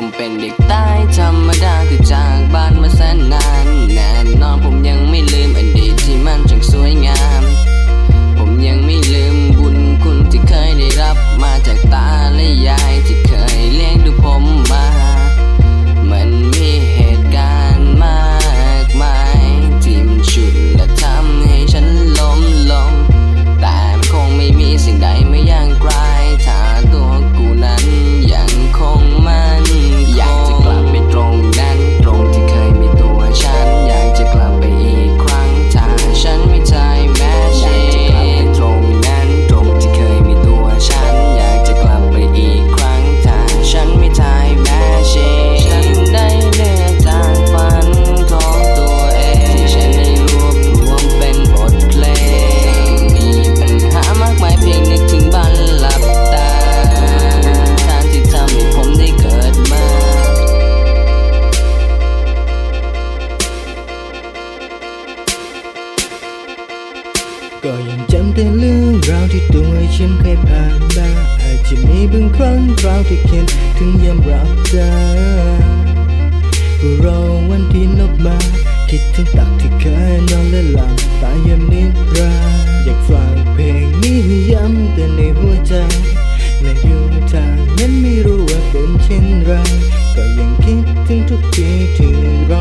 ผมเด็กใต้ธรรมดาคือจากบ้านมาแสนนานแน่ ก็ยังจำแต่เรื่องราวที่ตัวฉันเคยผ่านมาอาจจะมีบางครั้งคราวที่เขียนถึงยามรับตาก็รอวันที่นบมา คิดถึงตักที่เคยนอนและหลับตายามนิทรา อยากฟังเพลงนี้ย้ำแต่ในหัวใจและอยู่ทางนั้นไม่รู้ว่าเป็นเช่นไรก็ยังคิดถึงทุกทีที่เรา